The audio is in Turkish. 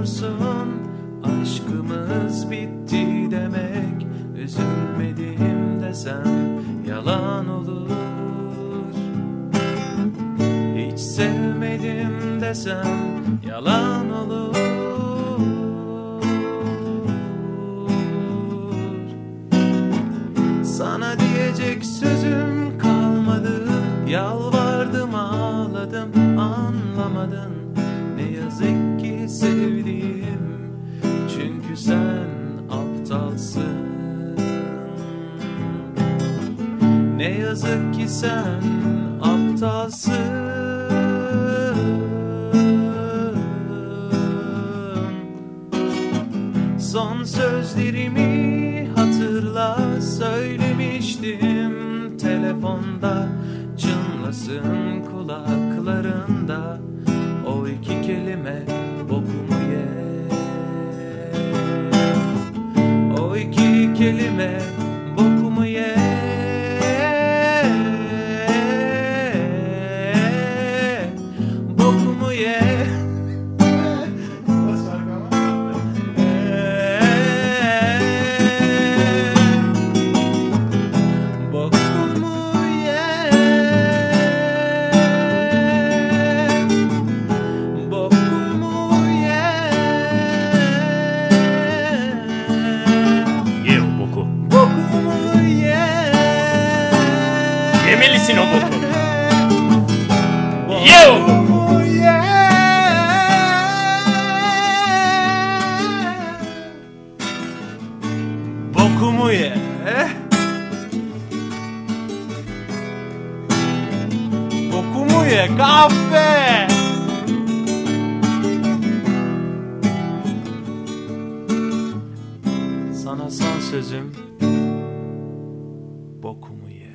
musun? Aşkımız bitti demek Üzülmedim desem yalan olur Hiç sevmedim desem yalan olur Sana diyecek sözüm kalmadı Yalvardım yazık ki sen aptalsın. Son sözlerimi hatırla söylemiştim. Telefonda Çınlasın kulaklarında. O iki kelime bokumu ye. O iki kelime Yemelisin o boku. Ye o boku. Bokumu ye Bokumu ye kahpe Sana son sözüm Bokumu ye